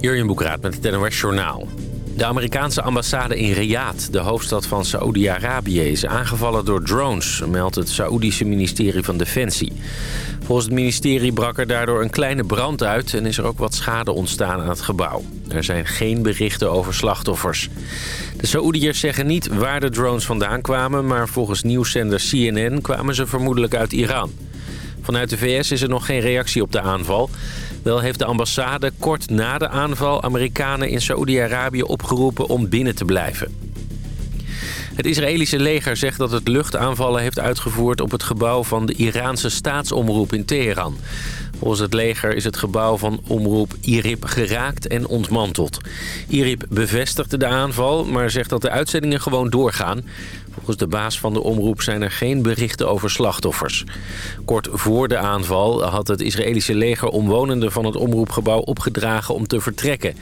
Jurjen Boekraat met het NOS Journaal. De Amerikaanse ambassade in Riyadh, de hoofdstad van Saoedi-Arabië... is aangevallen door drones, meldt het Saoedische ministerie van Defensie. Volgens het ministerie brak er daardoor een kleine brand uit... en is er ook wat schade ontstaan aan het gebouw. Er zijn geen berichten over slachtoffers. De Saoediërs zeggen niet waar de drones vandaan kwamen... maar volgens nieuwszender CNN kwamen ze vermoedelijk uit Iran. Vanuit de VS is er nog geen reactie op de aanval... Wel heeft de ambassade kort na de aanval Amerikanen in Saoedi-Arabië opgeroepen om binnen te blijven. Het Israëlische leger zegt dat het luchtaanvallen heeft uitgevoerd op het gebouw van de Iraanse staatsomroep in Teheran. Volgens het leger is het gebouw van omroep IRIB geraakt en ontmanteld. IRIB bevestigde de aanval, maar zegt dat de uitzendingen gewoon doorgaan. Volgens de baas van de omroep zijn er geen berichten over slachtoffers. Kort voor de aanval had het Israëlische leger omwonenden van het omroepgebouw opgedragen om te vertrekken.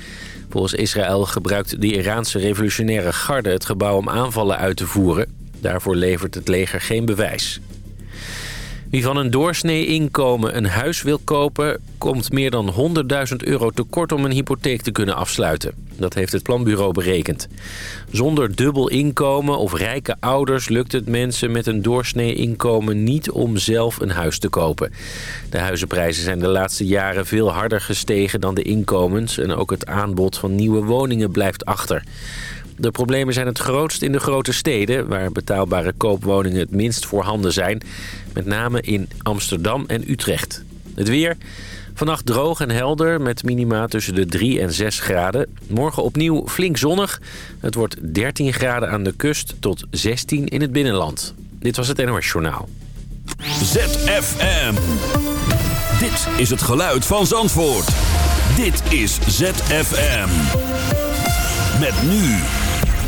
Volgens Israël gebruikt de Iraanse revolutionaire garde het gebouw om aanvallen uit te voeren. Daarvoor levert het leger geen bewijs. Wie van een doorsnee inkomen een huis wil kopen... komt meer dan 100.000 euro tekort om een hypotheek te kunnen afsluiten. Dat heeft het planbureau berekend. Zonder dubbel inkomen of rijke ouders lukt het mensen met een doorsnee inkomen niet om zelf een huis te kopen. De huizenprijzen zijn de laatste jaren veel harder gestegen dan de inkomens... en ook het aanbod van nieuwe woningen blijft achter. De problemen zijn het grootst in de grote steden... waar betaalbare koopwoningen het minst voorhanden zijn. Met name in Amsterdam en Utrecht. Het weer... Vannacht droog en helder met minima tussen de 3 en 6 graden. Morgen opnieuw flink zonnig. Het wordt 13 graden aan de kust tot 16 in het binnenland. Dit was het NOS Journaal. ZFM. Dit is het geluid van Zandvoort. Dit is ZFM. Met nu.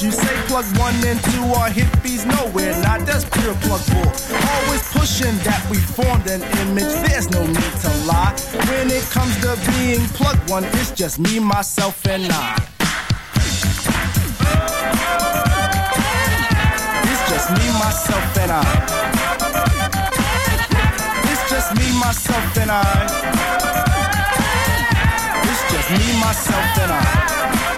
You say plug one and two are hippies, nowhere not. That's pure plug bull. Always pushing that we formed an image. There's no need to lie. When it comes to being plug one, it's just me, myself, and I. It's just me, myself, and I. It's just me, myself, and I. It's just me, myself, and I.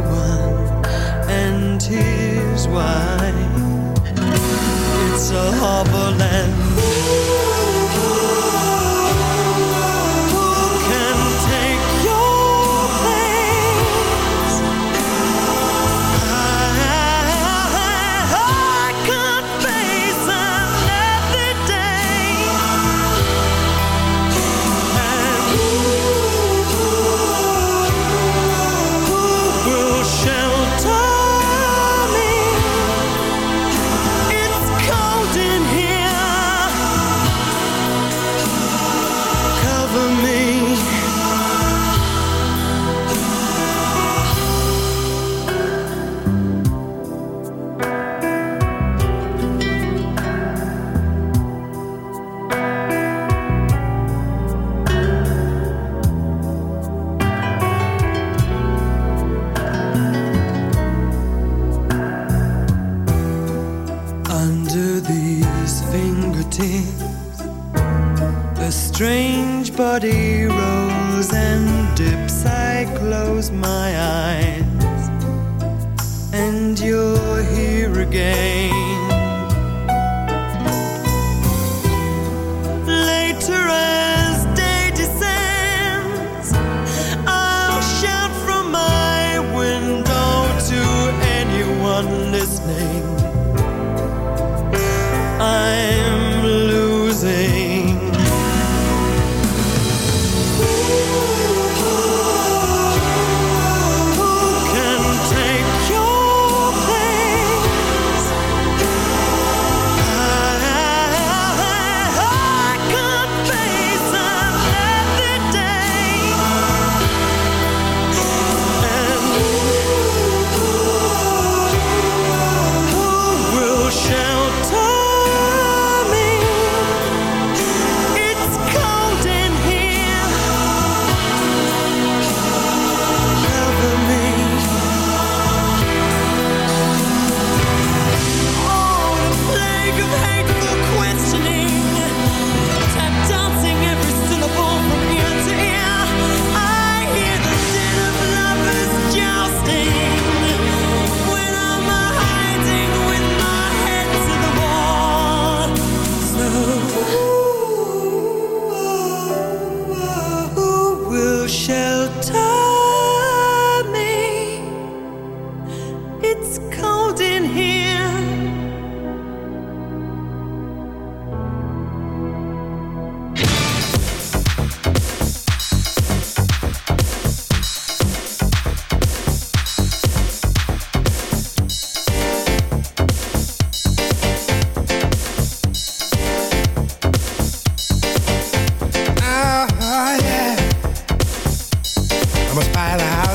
it's a harbor land. game.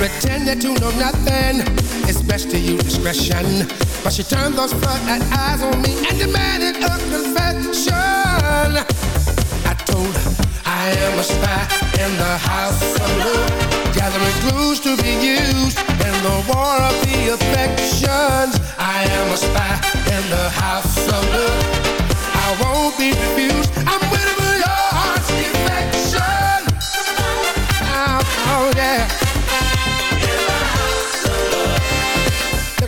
that you know nothing. It's best to use discretion. But she turned those floodlight eyes on me and demanded a confession. I told her I am a spy in the house of love, gathering clues to be used in the war of the affections. I am a spy in the house of love. I won't be refused. I'm waiting for your heart's affection. Oh, oh yeah.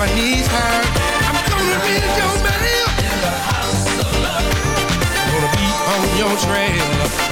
so long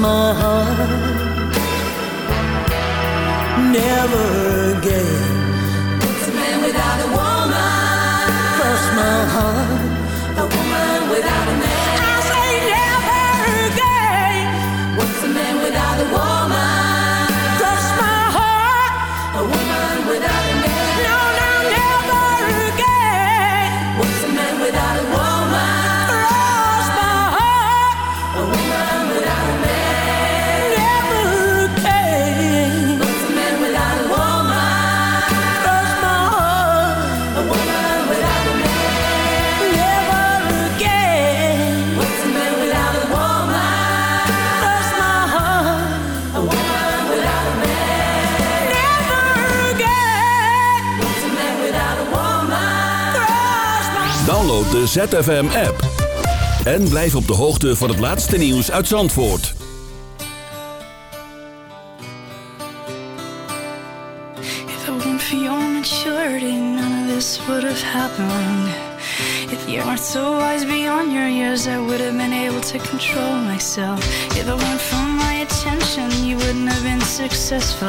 my heart. Never again. It's a man without a woman. Cross my heart. ZFM-app. En blijf op de hoogte van het laatste nieuws uit Zandvoort. If it weren't for your maturity, none of this would have happened. If you weren't so wise beyond your years, I would have been able to control myself. If it weren't for my attention, you wouldn't have been successful.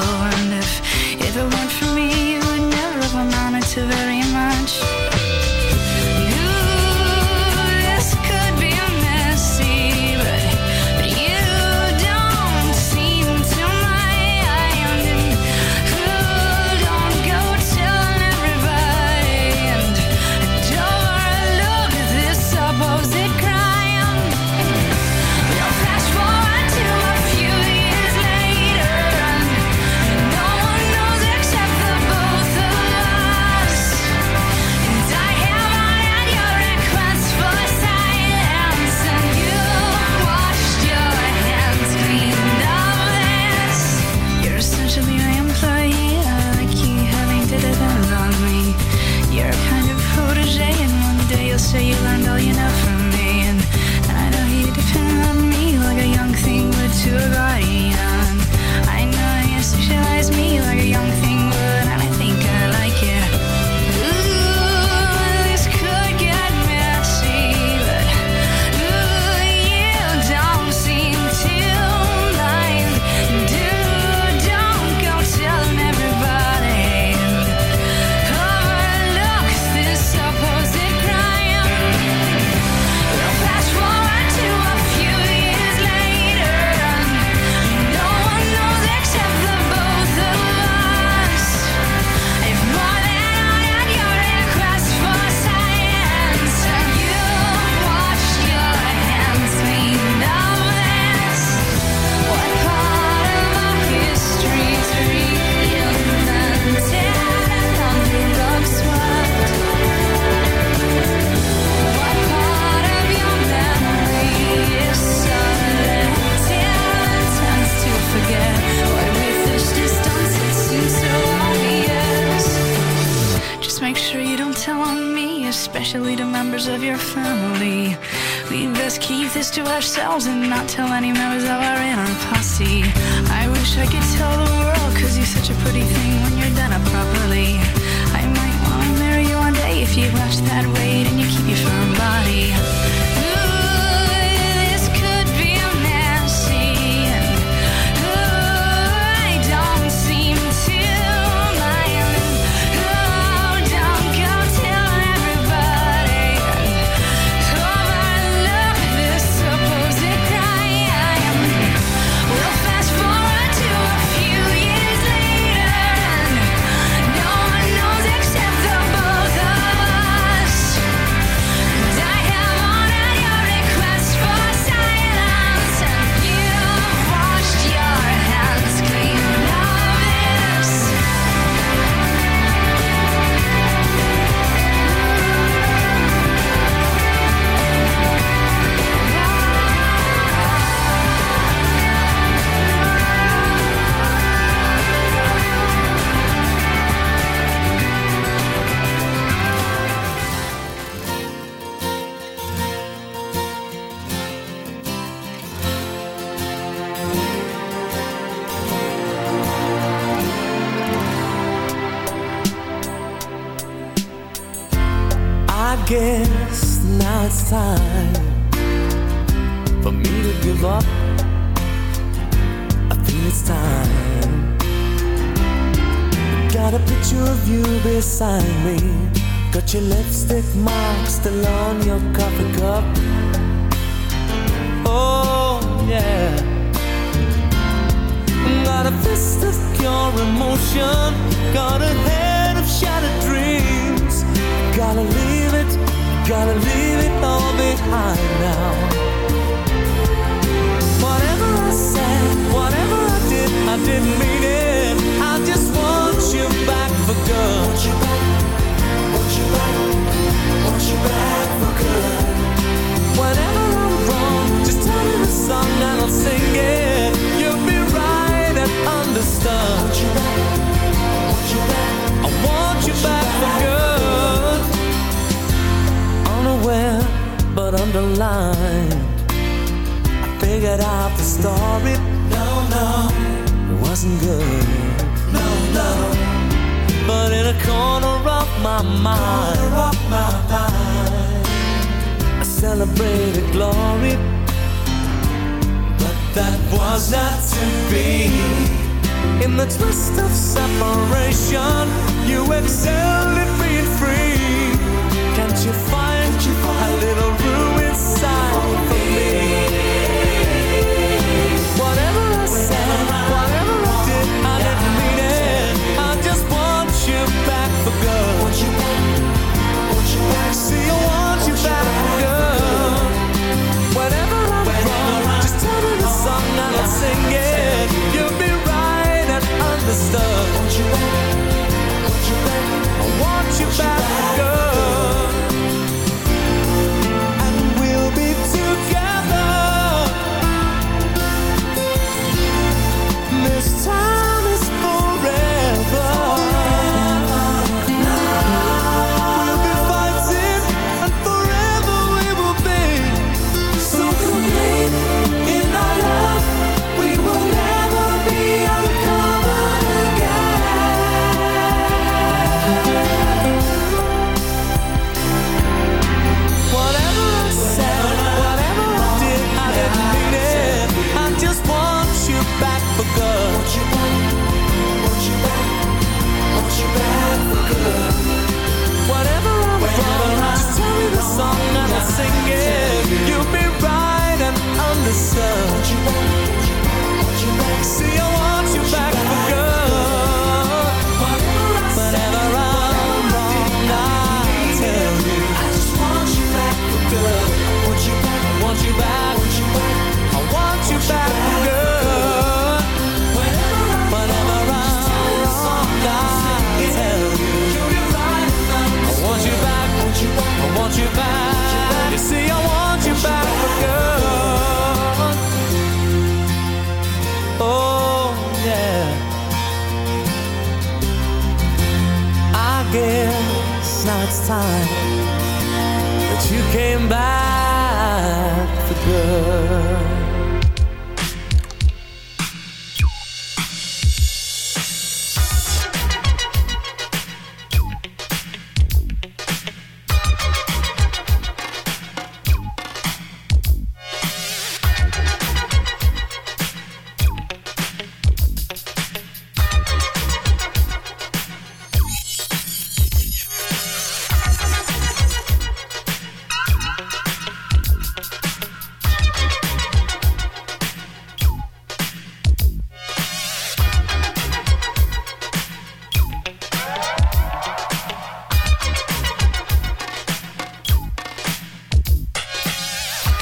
Pretty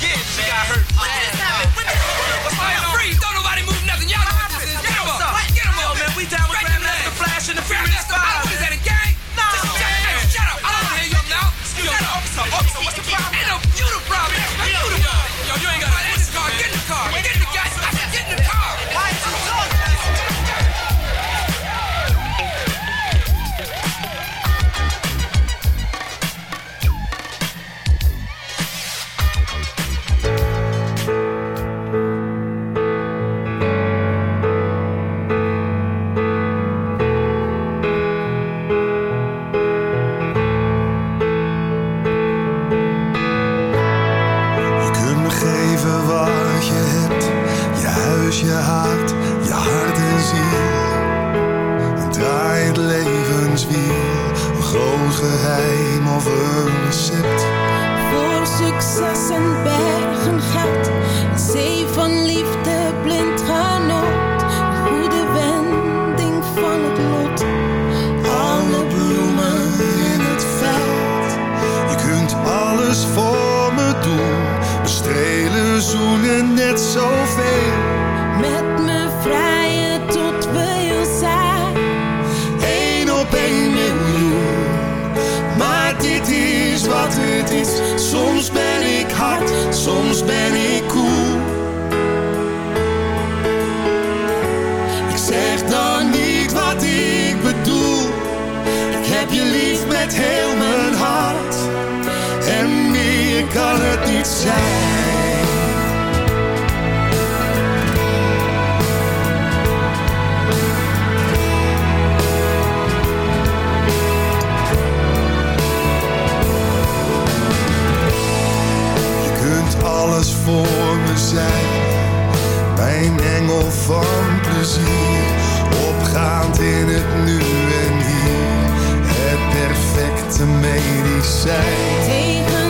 She got hurt. Met heel mijn hart. En meer kan het niet zijn. Alles voor me zijn. Mijn engel van plezier. Opgaand in het nu en perfecte medicijn.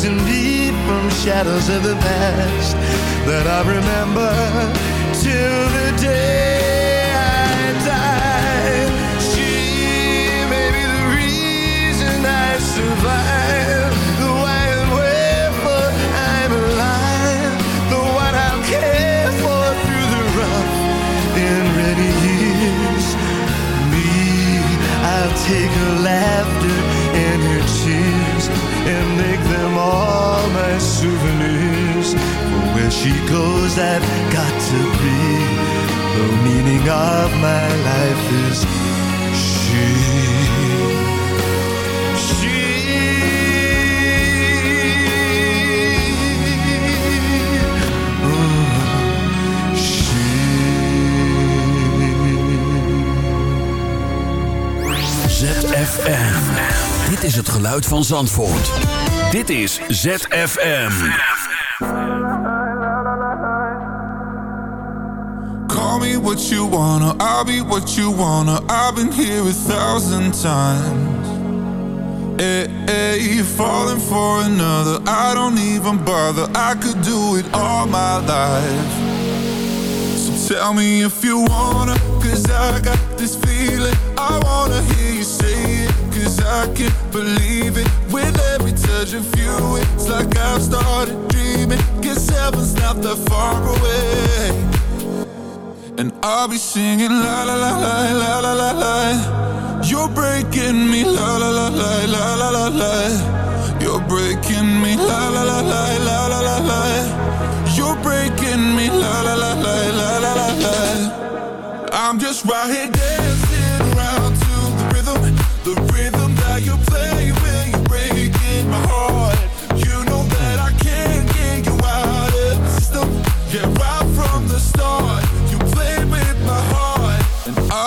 Comes deep from shadows of the past that I remember till the day geluid van Zandvoort. Dit is ZFM. Call me what you wanna, I'll be what you wanna. I've been here a thousand times. Hey, hey, falling for another, I don't even bother. I could do it all my life. Tell me if you wanna, cause I got this feeling. I wanna hear you say it, I can't believe it. With every touch of you, it's like I've started dreaming. Guess heaven's not that far away. And I'll be singing la la la la la la la la. You're breaking me la la la la la la la la. You're breaking me la la la la la la la la. You're breaking me la la la la la la la. I'm just right here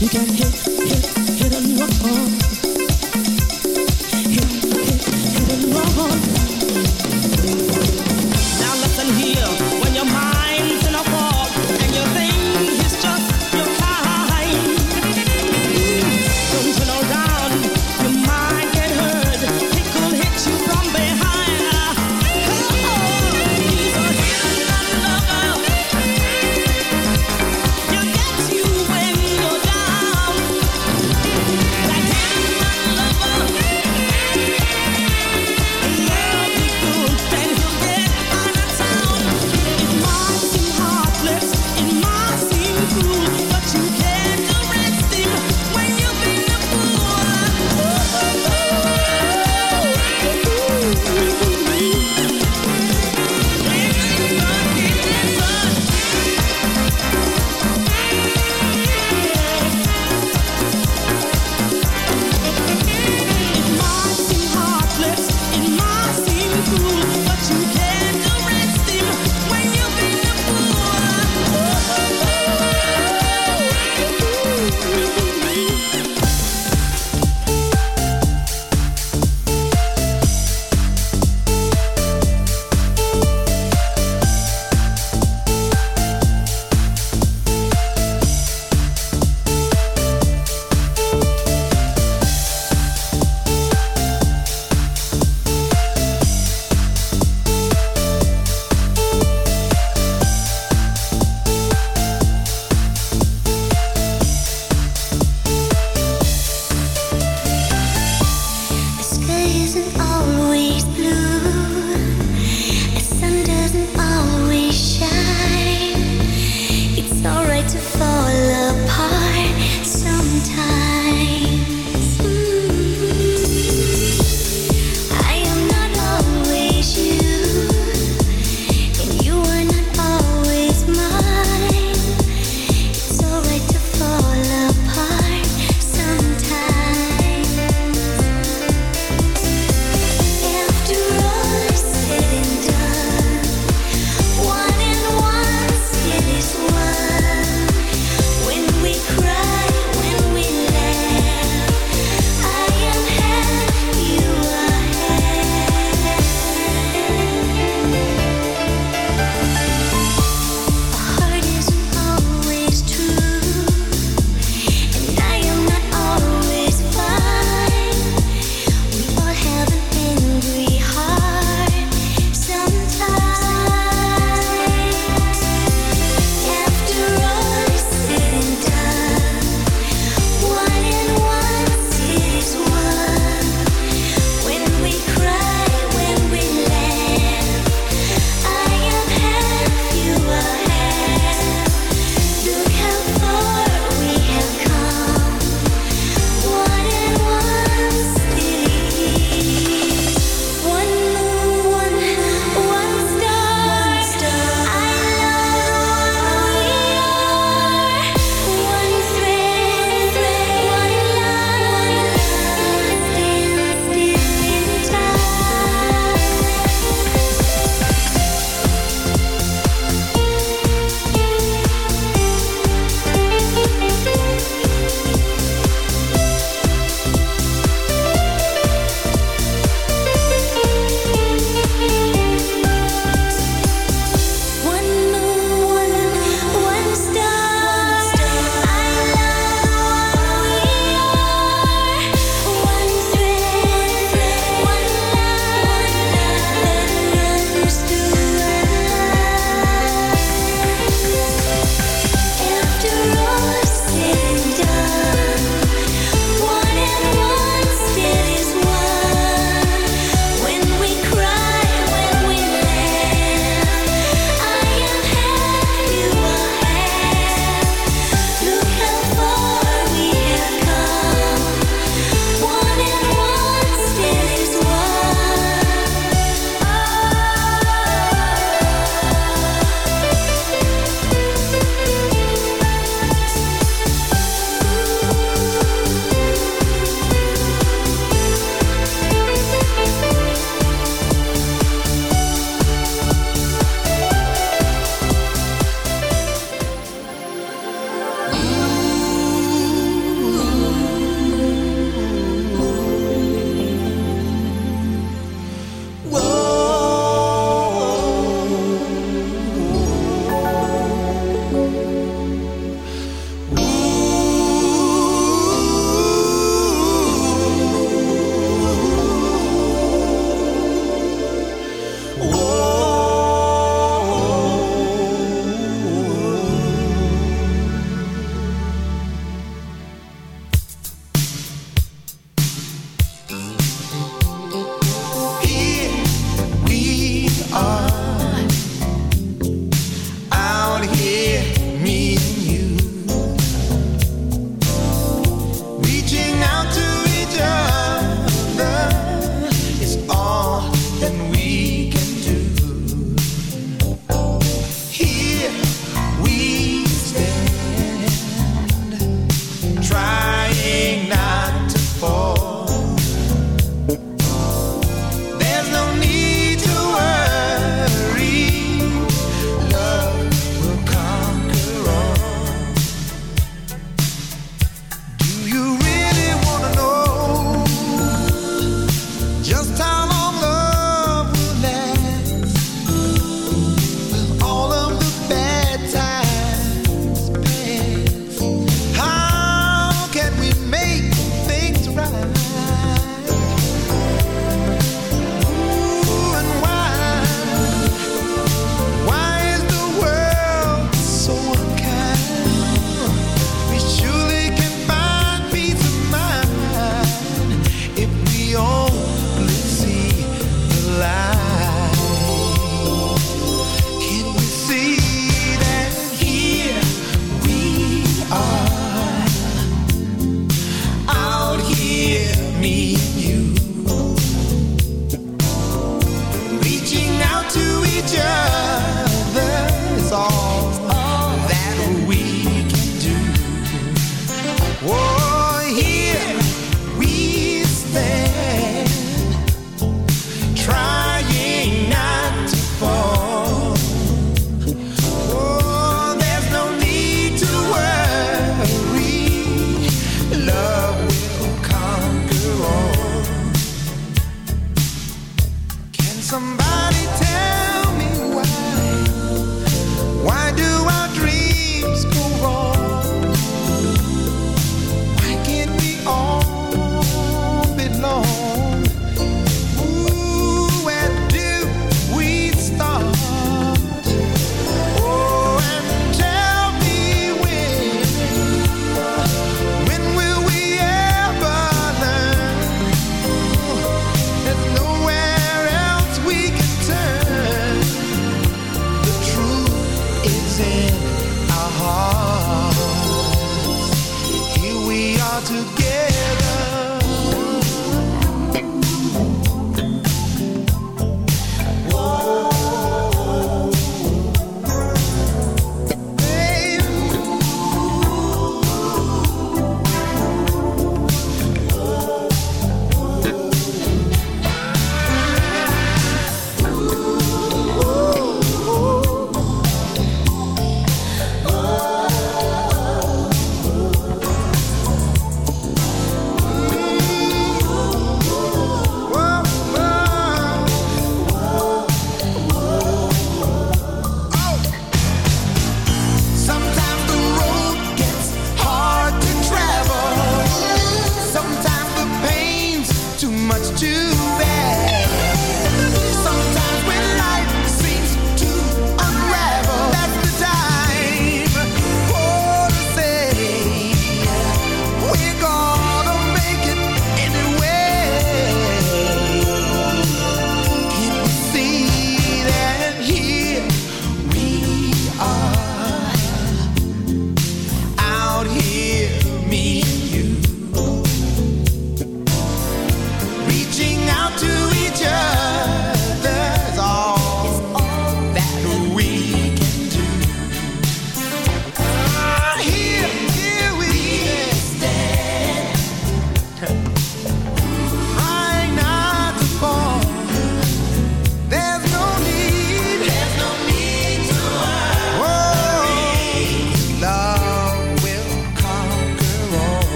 You can hit, hit, hit a new one.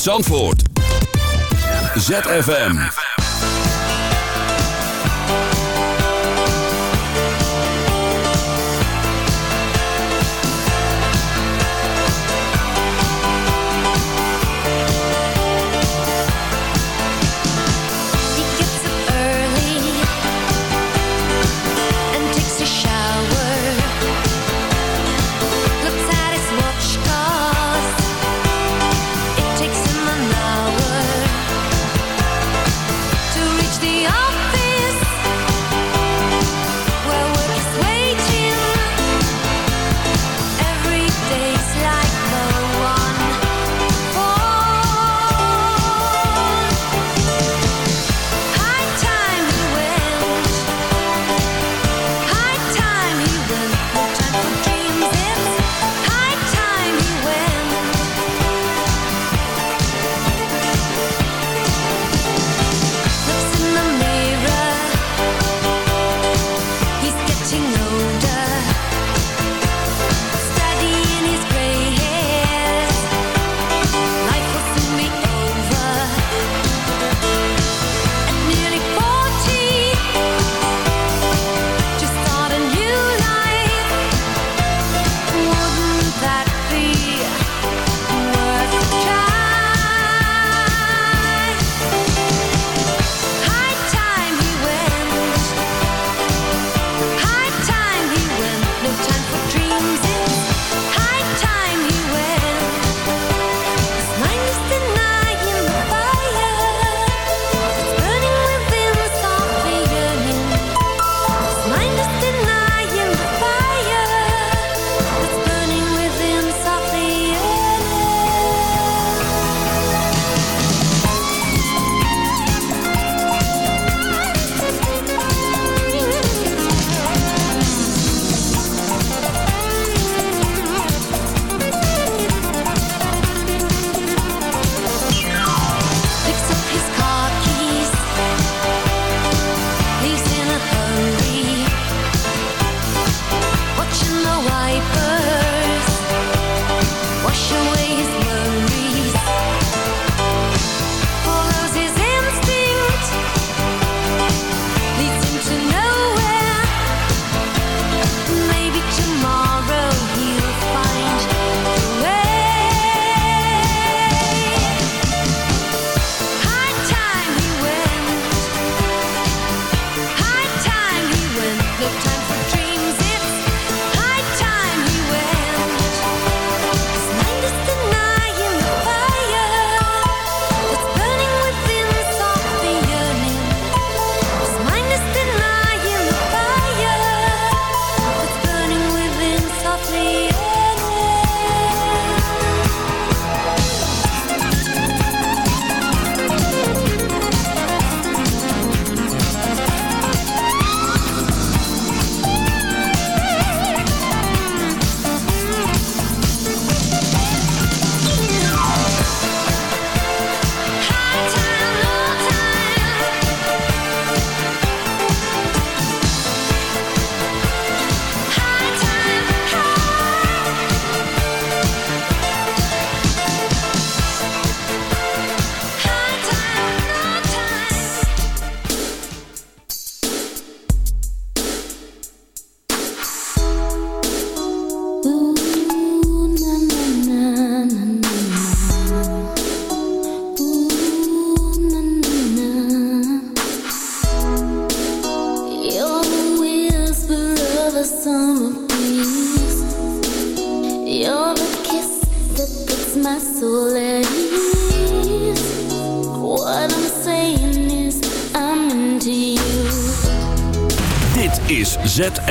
Zandvoort. ZFM.